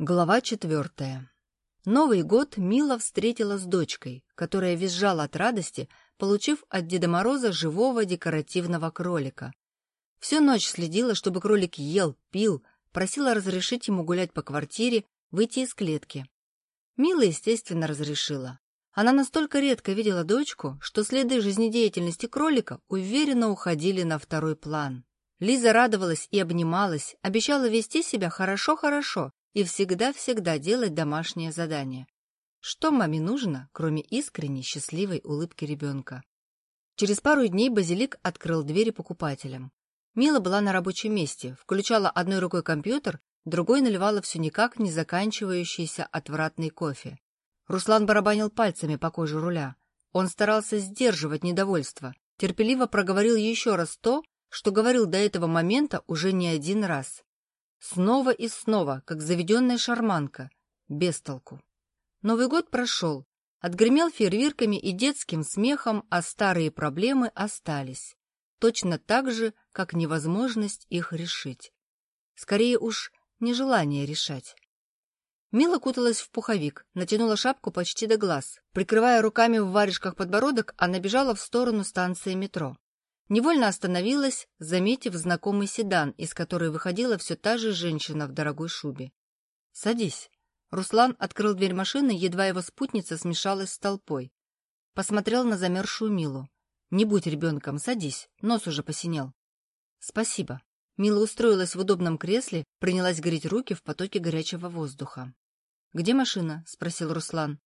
Глава четвертая. Новый год Мила встретила с дочкой, которая визжала от радости, получив от Деда Мороза живого декоративного кролика. Всю ночь следила, чтобы кролик ел, пил, просила разрешить ему гулять по квартире, выйти из клетки. Мила, естественно, разрешила. Она настолько редко видела дочку, что следы жизнедеятельности кролика уверенно уходили на второй план. Лиза радовалась и обнималась, обещала вести себя хорошо-хорошо, и всегда-всегда делать домашнее задание. Что маме нужно, кроме искренней счастливой улыбки ребенка? Через пару дней Базилик открыл двери покупателям. Мила была на рабочем месте, включала одной рукой компьютер, другой наливала все никак не заканчивающийся отвратный кофе. Руслан барабанил пальцами по коже руля. Он старался сдерживать недовольство, терпеливо проговорил еще раз то, что говорил до этого момента уже не один раз. Снова и снова, как заведенная шарманка. Без толку. Новый год прошел. Отгремел фейерверками и детским смехом, а старые проблемы остались. Точно так же, как невозможность их решить. Скорее уж, нежелание решать. Мила куталась в пуховик, натянула шапку почти до глаз. Прикрывая руками в варежках подбородок, она бежала в сторону станции метро. Невольно остановилась, заметив знакомый седан, из которой выходила все та же женщина в дорогой шубе. «Садись». Руслан открыл дверь машины, едва его спутница смешалась с толпой. Посмотрел на замерзшую Милу. «Не будь ребенком, садись, нос уже посинел». «Спасибо». Мила устроилась в удобном кресле, принялась греть руки в потоке горячего воздуха. «Где машина?» — спросил Руслан.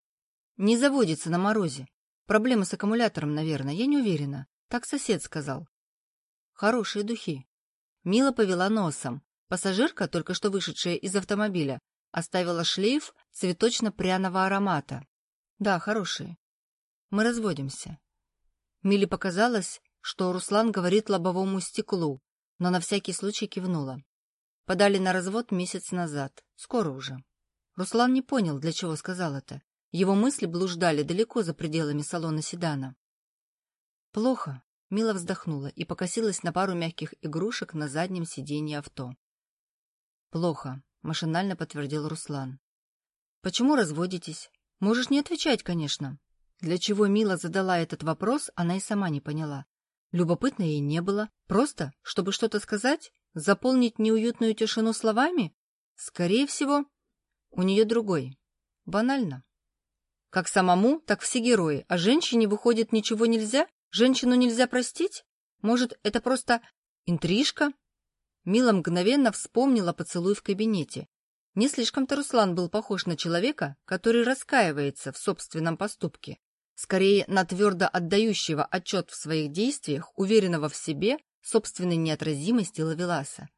«Не заводится на морозе. Проблема с аккумулятором, наверное, я не уверена. Так сосед сказал. Хорошие духи. Мила повела носом. Пассажирка, только что вышедшая из автомобиля, оставила шлейф цветочно-пряного аромата. Да, хорошие. Мы разводимся. Миле показалось, что Руслан говорит лобовому стеклу, но на всякий случай кивнула. Подали на развод месяц назад. Скоро уже. Руслан не понял, для чего сказал это. Его мысли блуждали далеко за пределами салона седана. Плохо. Мила вздохнула и покосилась на пару мягких игрушек на заднем сиденье авто. Плохо, машинально подтвердил Руслан. Почему разводитесь? Можешь не отвечать, конечно. Для чего Мила задала этот вопрос, она и сама не поняла. Любопытно ей не было. Просто, чтобы что-то сказать? Заполнить неуютную тишину словами? Скорее всего, у нее другой. Банально. Как самому, так все герои. А женщине, выходит, ничего нельзя? Женщину нельзя простить? Может, это просто интрижка? Мила мгновенно вспомнила поцелуй в кабинете. Не слишком-то Руслан был похож на человека, который раскаивается в собственном поступке. Скорее, на твердо отдающего отчет в своих действиях, уверенного в себе, собственной неотразимости Лавеласа.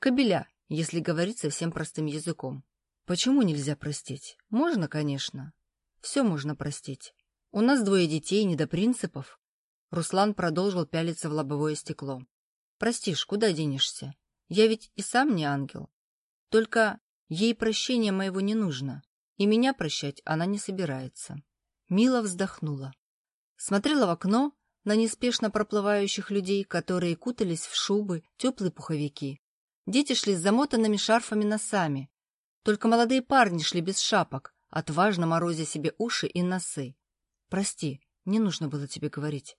Кобеля, если говорить совсем простым языком. Почему нельзя простить? Можно, конечно. Все можно простить. У нас двое детей, не до принципов. Руслан продолжил пялиться в лобовое стекло. «Простишь, куда денешься? Я ведь и сам не ангел. Только ей прощения моего не нужно, и меня прощать она не собирается». Мила вздохнула. Смотрела в окно на неспешно проплывающих людей, которые кутались в шубы, теплые пуховики. Дети шли с замотанными шарфами носами. Только молодые парни шли без шапок, отважно морозя себе уши и носы. «Прости, не нужно было тебе говорить».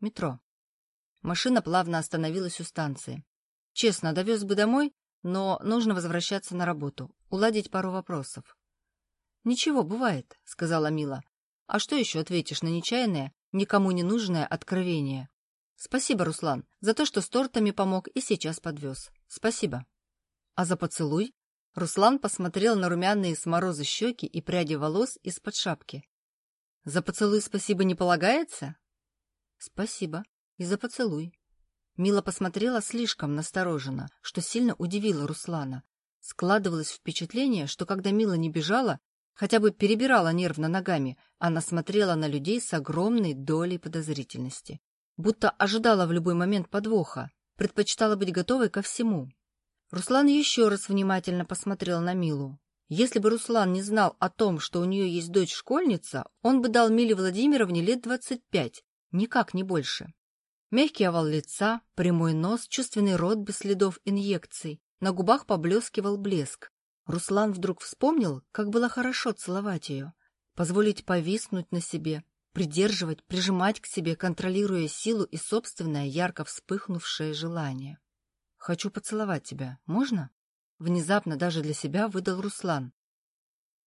Метро. Машина плавно остановилась у станции. Честно, довез бы домой, но нужно возвращаться на работу, уладить пару вопросов. «Ничего, бывает», — сказала Мила. «А что еще ответишь на нечаянное, никому не нужное откровение?» «Спасибо, Руслан, за то, что с тортами помог и сейчас подвез. Спасибо». «А за поцелуй?» Руслан посмотрел на румяные с мороза щеки и пряди волос из-под шапки. «За поцелуй спасибо не полагается?» «Спасибо. И за поцелуй». Мила посмотрела слишком настороженно, что сильно удивило Руслана. Складывалось впечатление, что когда Мила не бежала, хотя бы перебирала нервно ногами, она смотрела на людей с огромной долей подозрительности. Будто ожидала в любой момент подвоха, предпочитала быть готовой ко всему. Руслан еще раз внимательно посмотрел на Милу. Если бы Руслан не знал о том, что у нее есть дочь-школьница, он бы дал Миле Владимировне лет двадцать пять, Никак не больше. Мягкий овал лица, прямой нос, чувственный рот без следов инъекций. На губах поблескивал блеск. Руслан вдруг вспомнил, как было хорошо целовать ее, позволить повиснуть на себе, придерживать, прижимать к себе, контролируя силу и собственное ярко вспыхнувшее желание. «Хочу поцеловать тебя. Можно?» Внезапно даже для себя выдал Руслан.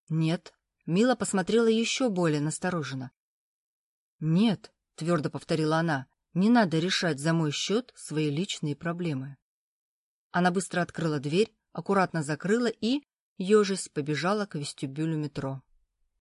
«Нет». Мила посмотрела еще более настороженно. «Нет», — твердо повторила она, — «не надо решать за мой счет свои личные проблемы». Она быстро открыла дверь, аккуратно закрыла и, ежась, побежала к вестибюлю метро.